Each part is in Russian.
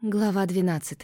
Глава 12.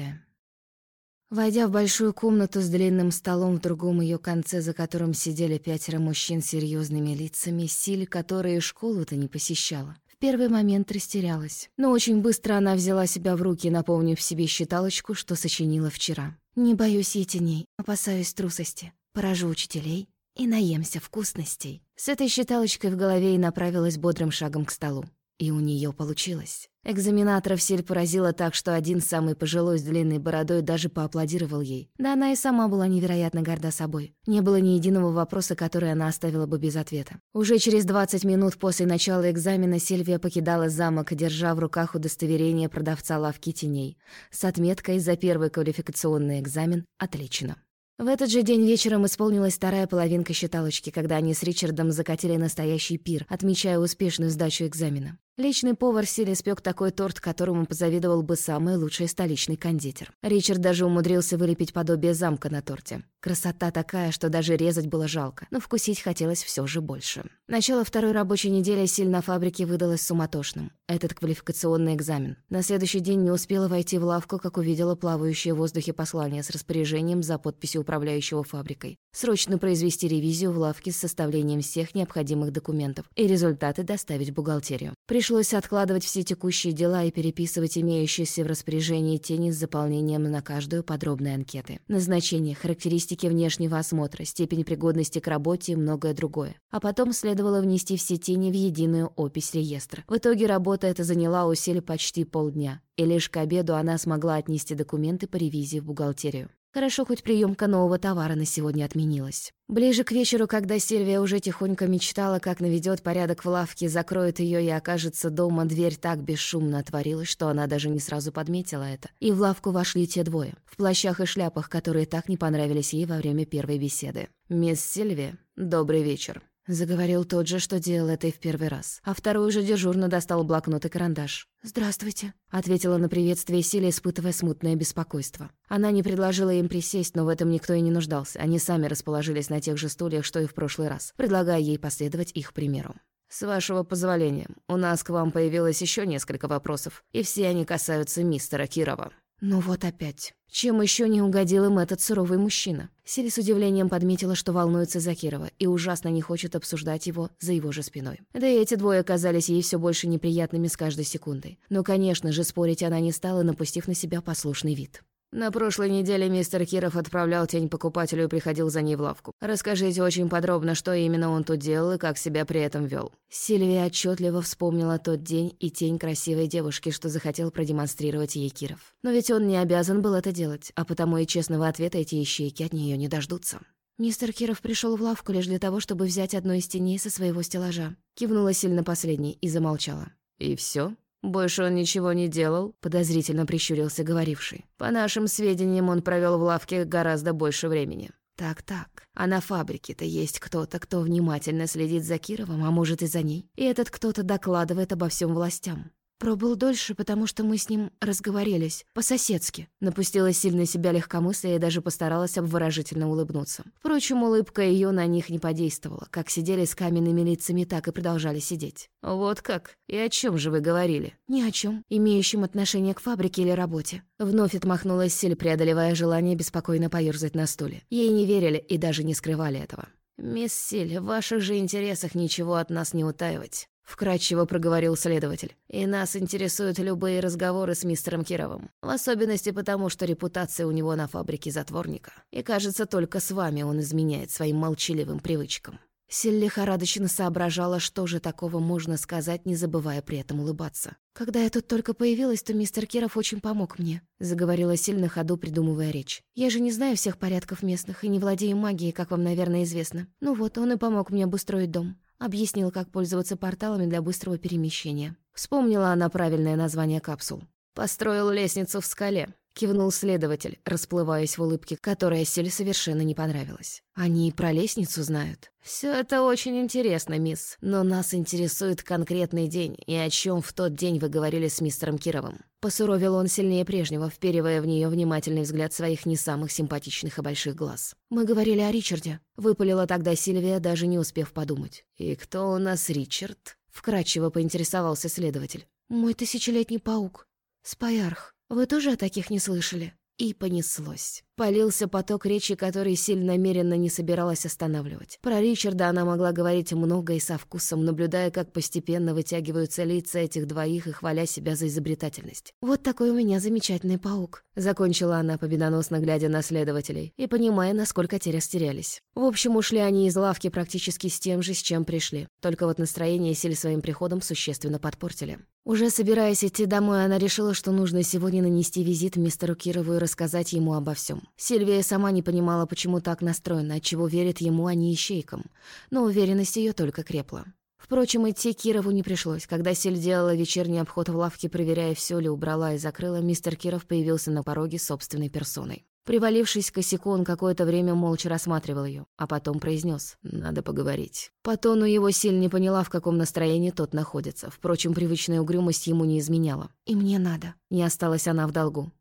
Войдя в большую комнату с длинным столом в другом ее конце, за которым сидели пятеро мужчин с серьезными лицами, Силь, которая школу-то не посещала, в первый момент растерялась. Но очень быстро она взяла себя в руки, напомнив себе считалочку, что сочинила вчера. «Не боюсь я теней, опасаюсь трусости. Поражу учителей и наемся вкусностей». С этой считалочкой в голове и направилась бодрым шагом к столу. И у нее получилось. Экзаменаторов Силь поразила так, что один самый пожилой с длинной бородой даже поаплодировал ей. Да она и сама была невероятно горда собой. Не было ни единого вопроса, который она оставила бы без ответа. Уже через 20 минут после начала экзамена Сильвия покидала замок, держа в руках удостоверение продавца лавки теней с отметкой за первый квалификационный экзамен «Отлично». В этот же день вечером исполнилась вторая половинка считалочки, когда они с Ричардом закатили настоящий пир, отмечая успешную сдачу экзамена. Личный повар Силь испек такой торт, которому позавидовал бы самый лучший столичный кондитер. Ричард даже умудрился вылепить подобие замка на торте. Красота такая, что даже резать было жалко, но вкусить хотелось все же больше. Начало второй рабочей недели Силь на фабрике выдалось суматошным. Этот квалификационный экзамен. На следующий день не успела войти в лавку, как увидела плавающее в воздухе послание с распоряжением за подписью управляющего фабрикой. Срочно произвести ревизию в лавке с составлением всех необходимых документов и результаты доставить в бухгалтерию. Пришлось откладывать все текущие дела и переписывать имеющиеся в распоряжении тени с заполнением на каждую подробной анкеты. Назначение, характеристики внешнего осмотра, степень пригодности к работе и многое другое. А потом следовало внести все тени в единую опись реестра. В итоге работа эта заняла у почти полдня, и лишь к обеду она смогла отнести документы по ревизии в бухгалтерию. Хорошо, хоть приемка нового товара на сегодня отменилась. Ближе к вечеру, когда Сильвия уже тихонько мечтала, как наведет порядок в лавке, закроет ее и окажется дома, дверь так бесшумно отворилась, что она даже не сразу подметила это. И в лавку вошли те двое, в плащах и шляпах, которые так не понравились ей во время первой беседы. «Мисс Сильвия, добрый вечер», Заговорил тот же, что делал это и в первый раз. А второй уже дежурно достал блокнот и карандаш. «Здравствуйте», — ответила на приветствие Силя, испытывая смутное беспокойство. Она не предложила им присесть, но в этом никто и не нуждался. Они сами расположились на тех же стульях, что и в прошлый раз, предлагая ей последовать их примеру. «С вашего позволения, у нас к вам появилось еще несколько вопросов, и все они касаются мистера Кирова». Ну вот опять. Чем еще не угодил им этот суровый мужчина? Сели с удивлением подметила, что волнуется за Кирова и ужасно не хочет обсуждать его за его же спиной. Да и эти двое казались ей все больше неприятными с каждой секундой. Но, конечно же, спорить она не стала, напустив на себя послушный вид. На прошлой неделе мистер Киров отправлял тень покупателю и приходил за ней в лавку. Расскажите очень подробно, что именно он тут делал и как себя при этом вел. Сильвия отчетливо вспомнила тот день и тень красивой девушки, что захотел продемонстрировать ей Киров. Но ведь он не обязан был это делать, а потому и честного ответа эти ищейки от нее не дождутся. Мистер Киров пришел в лавку лишь для того, чтобы взять одну из теней со своего стеллажа. Кивнула сильно последней и замолчала. «И все? «Больше он ничего не делал», — подозрительно прищурился говоривший. «По нашим сведениям, он провел в лавке гораздо больше времени». «Так-так, а на фабрике-то есть кто-то, кто внимательно следит за Кировым, а может и за ней. И этот кто-то докладывает обо всем властям. Пробыл дольше, потому что мы с ним разговорились, по-соседски. Напустила сильно себя легкомыслие и даже постаралась обворожительно улыбнуться. Впрочем, улыбка ее на них не подействовала. Как сидели с каменными лицами, так и продолжали сидеть. «Вот как? И о чем же вы говорили?» «Ни о чем, имеющем отношение к фабрике или работе». Вновь отмахнулась Силь, преодолевая желание беспокойно поёрзать на стуле. Ей не верили и даже не скрывали этого. «Мисс Силь, в ваших же интересах ничего от нас не утаивать. — вкратчиво проговорил следователь. «И нас интересуют любые разговоры с мистером Кировым. В особенности потому, что репутация у него на фабрике затворника. И, кажется, только с вами он изменяет своим молчаливым привычкам». Силь лихорадочно соображала, что же такого можно сказать, не забывая при этом улыбаться. «Когда я тут только появилась, то мистер Киров очень помог мне», — заговорила Силь на ходу, придумывая речь. «Я же не знаю всех порядков местных и не владею магией, как вам, наверное, известно. Ну вот, он и помог мне обустроить дом. Объяснил, как пользоваться порталами для быстрого перемещения. Вспомнила она правильное название капсул. «Построил лестницу в скале», — кивнул следователь, расплываясь в улыбке, которая Селе совершенно не понравилась. «Они и про лестницу знают». Все это очень интересно, мисс, но нас интересует конкретный день, и о чем в тот день вы говорили с мистером Кировым». Посуровил он сильнее прежнего, вперивая в нее внимательный взгляд своих не самых симпатичных и больших глаз. «Мы говорили о Ричарде», — выпалила тогда Сильвия, даже не успев подумать. «И кто у нас Ричард?» — вкратчиво поинтересовался следователь. «Мой тысячелетний паук. Спаярх». Вы тоже о таких не слышали?» И понеслось. Полился поток речи, который Силь намеренно не собиралась останавливать. Про Ричарда она могла говорить много и со вкусом, наблюдая, как постепенно вытягиваются лица этих двоих и хваля себя за изобретательность. «Вот такой у меня замечательный паук», — закончила она, победоносно глядя на следователей, и понимая, насколько те растерялись. В общем, ушли они из лавки практически с тем же, с чем пришли. Только вот настроение Силь своим приходом существенно подпортили. Уже собираясь идти домой, она решила, что нужно сегодня нанести визит мистеру Кирову и рассказать ему обо всем. Сильвия сама не понимала, почему так настроена, отчего верит ему, а не ищейкам. Но уверенность ее только крепла. Впрочем, идти Кирову не пришлось. Когда Силь делала вечерний обход в лавке, проверяя, все ли убрала и закрыла, мистер Киров появился на пороге собственной персоной. Привалившись к косяку, он какое-то время молча рассматривал ее, а потом произнес: «Надо поговорить». По тону его Силь не поняла, в каком настроении тот находится. Впрочем, привычная угрюмость ему не изменяла. «И мне надо». Не осталась она в долгу.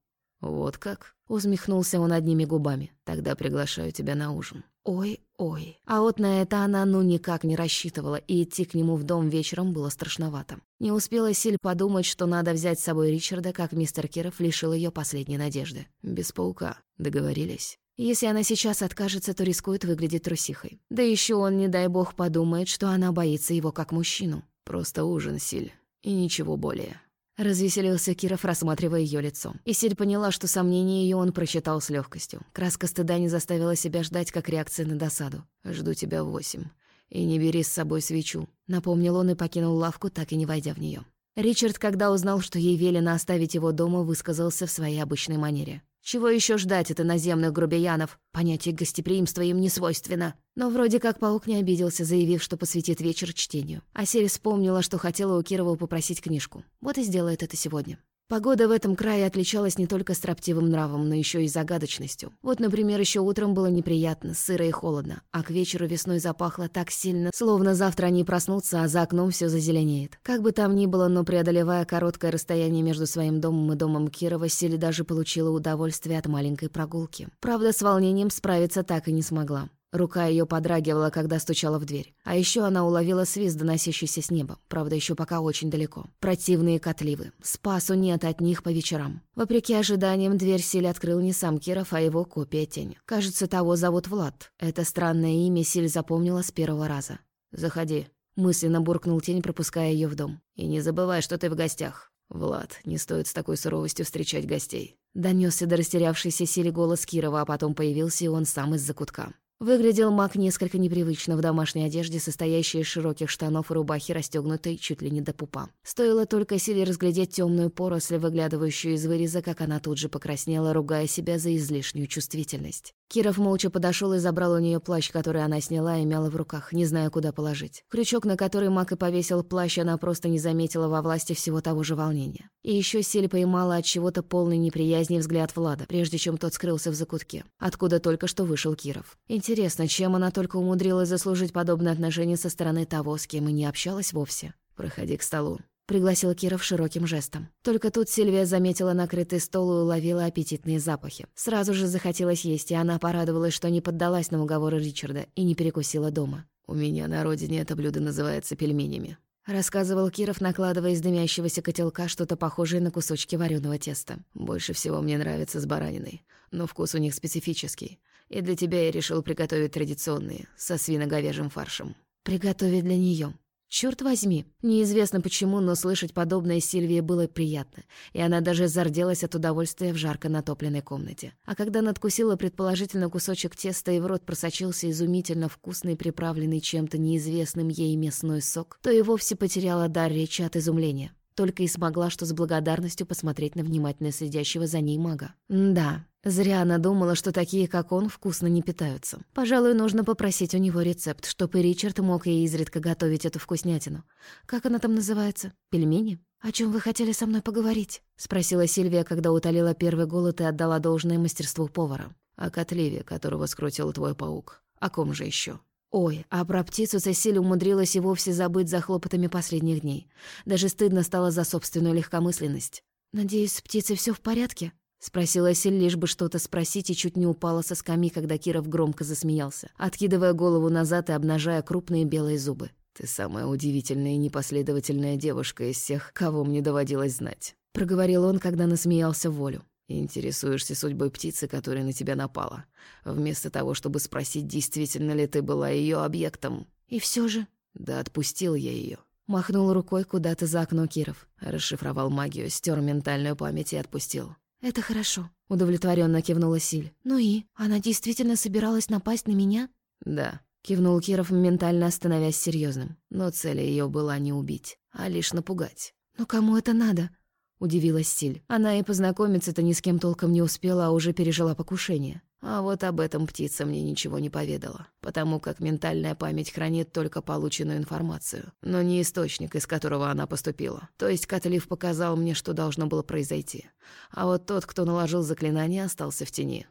«Вот как?» — усмехнулся он одними губами. «Тогда приглашаю тебя на ужин». Ой, ой. А вот на это она ну никак не рассчитывала, и идти к нему в дом вечером было страшновато. Не успела Силь подумать, что надо взять с собой Ричарда, как мистер Киров лишил ее последней надежды. Без паука. Договорились? Если она сейчас откажется, то рискует выглядеть трусихой. Да еще он, не дай бог, подумает, что она боится его как мужчину. Просто ужин, Силь. И ничего более. Развеселился Киров, рассматривая ее лицо. И Силь поняла, что сомнения ее он прочитал с легкостью. Краска стыда не заставила себя ждать, как реакция на досаду. «Жду тебя в восемь. И не бери с собой свечу», — напомнил он и покинул лавку, так и не войдя в нее. Ричард, когда узнал, что ей велено оставить его дома, высказался в своей обычной манере. Чего еще ждать от иноземных грубиянов? Понятие гостеприимства им не свойственно. Но вроде как паук не обиделся, заявив, что посвятит вечер чтению. А Сель вспомнила, что хотела у Кирова попросить книжку. Вот и сделает это сегодня. Погода в этом крае отличалась не только строптивым нравом, но еще и загадочностью. Вот, например, еще утром было неприятно, сыро и холодно, а к вечеру весной запахло так сильно, словно завтра они проснутся, а за окном все зазеленеет. Как бы там ни было, но преодолевая короткое расстояние между своим домом и домом Кирова, Сили даже получила удовольствие от маленькой прогулки. Правда, с волнением справиться так и не смогла. Рука ее подрагивала, когда стучала в дверь. А еще она уловила свист, доносящийся с неба, правда, еще пока очень далеко. Противные котливы. Спасу нет от них по вечерам. Вопреки ожиданиям, дверь Силь открыл не сам Киров, а его копия тень. Кажется, того зовут Влад. Это странное имя Силь запомнила с первого раза. «Заходи», — мысленно буркнул тень, пропуская ее в дом. «И не забывай, что ты в гостях». «Влад, не стоит с такой суровостью встречать гостей». Донесся до растерявшейся Силе голос Кирова, а потом появился и он сам из-за кутка. Выглядел маг несколько непривычно в домашней одежде, состоящей из широких штанов и рубахи, расстегнутой чуть ли не до пупа. Стоило только силе разглядеть темную поросль, выглядывающую из выреза, как она тут же покраснела, ругая себя за излишнюю чувствительность. Киров молча подошел и забрал у нее плащ, который она сняла и мяла в руках, не зная, куда положить. Крючок, на который маг и повесил плащ, она просто не заметила во власти всего того же волнения. И еще Силь поймала от чего-то полный неприязни взгляд Влада, прежде чем тот скрылся в закутке, откуда только что вышел Киров. Интересно, чем она только умудрилась заслужить подобное отношение со стороны того, с кем и не общалась вовсе? «Проходи к столу», — пригласил Киров широким жестом. Только тут Сильвия заметила накрытый стол и уловила аппетитные запахи. Сразу же захотелось есть, и она порадовалась, что не поддалась на уговоры Ричарда и не перекусила дома. «У меня на родине это блюдо называется пельменями», — рассказывал Киров, накладывая из дымящегося котелка что-то похожее на кусочки вареного теста. «Больше всего мне нравится с бараниной, но вкус у них специфический. И для тебя я решил приготовить традиционные, со свино-говяжьим фаршем». «Приготовить для нее. Черт возьми, неизвестно почему, но слышать подобное Сильвии было приятно, и она даже зарделась от удовольствия в жарко натопленной комнате. А когда надкусила предположительно кусочек теста и в рот просочился изумительно вкусный, приправленный чем-то неизвестным ей мясной сок, то и вовсе потеряла дар речи от изумления. Только и смогла, что с благодарностью посмотреть на внимательно следящего за ней мага. Да, Зря она думала, что такие, как он, вкусно не питаются. Пожалуй, нужно попросить у него рецепт, чтобы Ричард мог ей изредка готовить эту вкуснятину. Как она там называется? Пельмени? «О чем вы хотели со мной поговорить?» — спросила Сильвия, когда утолила первый голод и отдала должное мастерству повара. «О котливе, которого скрутил твой паук. О ком же еще? Ой, а про птицу Цесиль умудрилась и вовсе забыть за хлопотами последних дней. Даже стыдно стало за собственную легкомысленность. «Надеюсь, с птицей все в порядке?» Спросила Силь, лишь бы что-то спросить, и чуть не упала со скамьи, когда Киров громко засмеялся, откидывая голову назад и обнажая крупные белые зубы. «Ты самая удивительная и непоследовательная девушка из всех, кого мне доводилось знать». проговорил он, когда насмеялся волю. Интересуешься судьбой птицы, которая на тебя напала, вместо того, чтобы спросить, действительно ли ты была ее объектом. И все же... Да отпустил я ее. Махнул рукой куда-то за окно Киров. Расшифровал магию, стер ментальную память и отпустил. «Это хорошо», — удовлетворенно кивнула Силь. «Ну и? Она действительно собиралась напасть на меня?» «Да», — кивнул Киров, ментально становясь серьезным. «Но цель ее была не убить, а лишь напугать». «Но кому это надо?» — удивилась Силь. Она и познакомиться-то ни с кем толком не успела, а уже пережила покушение. А вот об этом птица мне ничего не поведала, потому как ментальная память хранит только полученную информацию, но не источник, из которого она поступила. То есть Котлив показал мне, что должно было произойти. А вот тот, кто наложил заклинание, остался в тени.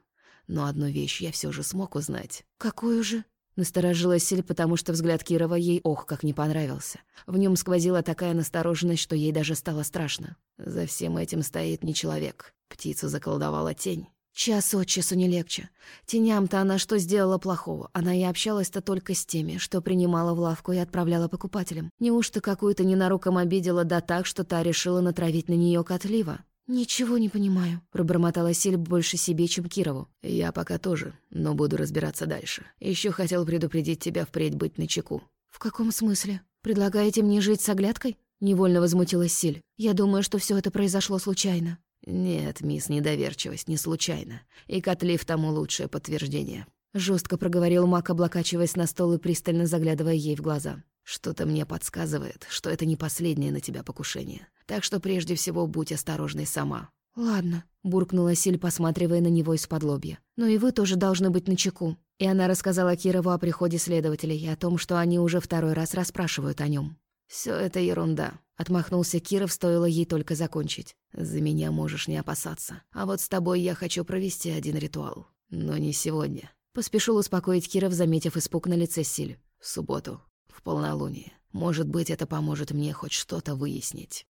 Но одну вещь я все же смог узнать. «Какую же?» Насторожилась Силь, потому что взгляд Кирова ей ох как не понравился. В нем сквозила такая настороженность, что ей даже стало страшно. За всем этим стоит не человек. Птицу заколдовала тень. Час от часу не легче. Теням-то она что сделала плохого? Она и общалась-то только с теми, что принимала в лавку и отправляла покупателям. Неужто какую-то ненароком обидела да так, что та решила натравить на нее котлива? «Ничего не понимаю», — пробормотала Силь больше себе, чем Кирову. «Я пока тоже, но буду разбираться дальше. Еще хотел предупредить тебя впредь быть начеку». «В каком смысле? Предлагаете мне жить с оглядкой?» Невольно возмутилась Силь. «Я думаю, что все это произошло случайно». «Нет, мисс, недоверчивость не случайно. И Котлив тому лучшее подтверждение». Жестко проговорил Мак, облокачиваясь на стол и пристально заглядывая ей в глаза. «Что-то мне подсказывает, что это не последнее на тебя покушение. Так что прежде всего будь осторожной сама». «Ладно», — буркнула Силь, посматривая на него из-под лобья. «Но и вы тоже должны быть начеку». И она рассказала Кирову о приходе следователей и о том, что они уже второй раз расспрашивают о нем. Все это ерунда», — отмахнулся Киров, стоило ей только закончить. «За меня можешь не опасаться. А вот с тобой я хочу провести один ритуал. Но не сегодня». Поспешил успокоить Киров, заметив испуг на лице Силь. «В субботу, в полнолуние. Может быть, это поможет мне хоть что-то выяснить».